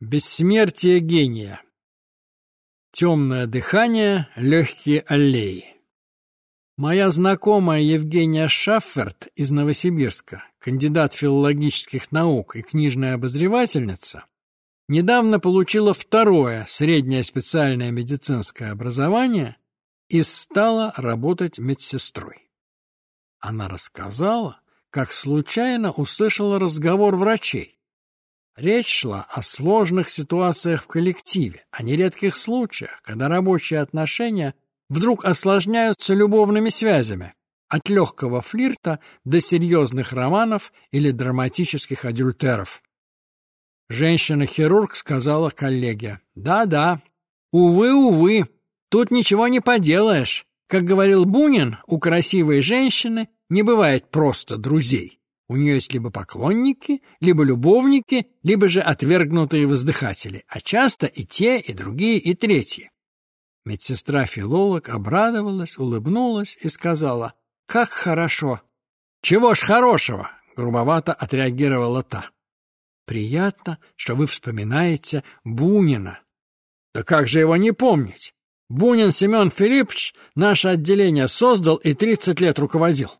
Бессмертие гения. Темное дыхание, легкие аллеи. Моя знакомая Евгения Шафферт из Новосибирска, кандидат филологических наук и книжная обозревательница, недавно получила второе среднее специальное медицинское образование и стала работать медсестрой. Она рассказала, как случайно услышала разговор врачей. Речь шла о сложных ситуациях в коллективе, о нередких случаях, когда рабочие отношения вдруг осложняются любовными связями, от легкого флирта до серьезных романов или драматических адюльтеров. Женщина-хирург сказала коллеге, «Да-да, увы, увы, тут ничего не поделаешь. Как говорил Бунин, у красивой женщины не бывает просто друзей. У нее есть либо поклонники, либо любовники, либо же отвергнутые воздыхатели, а часто и те, и другие, и третьи. Медсестра-филолог обрадовалась, улыбнулась и сказала, «Как хорошо!» «Чего ж хорошего?» — грубовато отреагировала та. «Приятно, что вы вспоминаете Бунина». «Да как же его не помнить? Бунин Семен Филиппович наше отделение создал и тридцать лет руководил.